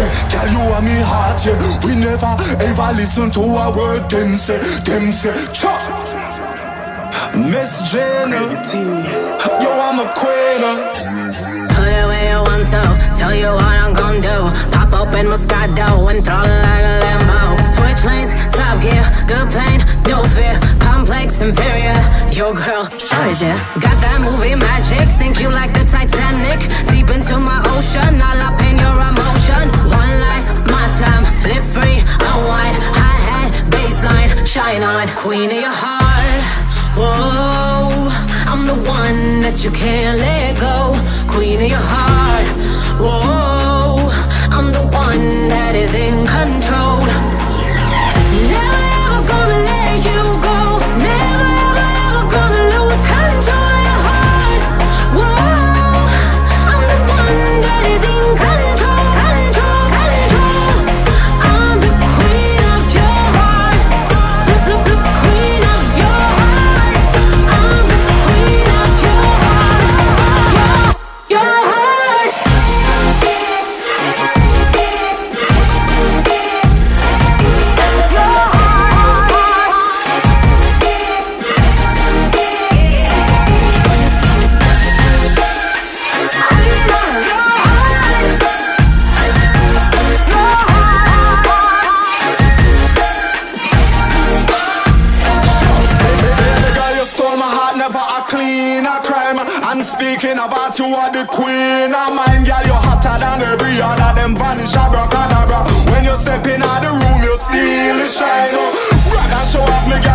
yeah. Girl, you are me heart, yeah. We never ever listen to a word them say, them say. Chop. Miss Jenna, yo, I'm a queen. Put it where you want to. Tell you what I'm gon' do. Pop open Moscato and throw it like a Lambo. Switch lanes, top gear, good pain, no fear. Complex, inferior. Your girl, sure yeah. Got that movie magic, sink you like the Titanic. Deep into my ocean, all up in your emotion. One life, my time, live free, unwind. High hat, baseline, shine on. Queen of your heart. Whoa, I'm the one that you can't let go. Queen of your heart. Whoa, I'm the one that is in control. Clean a crime. And speaking of art, you are the queen of mine, girl. You're hotter than every other. Them vanish abracadabra. When you step in out the room, you steal the shine. So, brother, show off me, girl.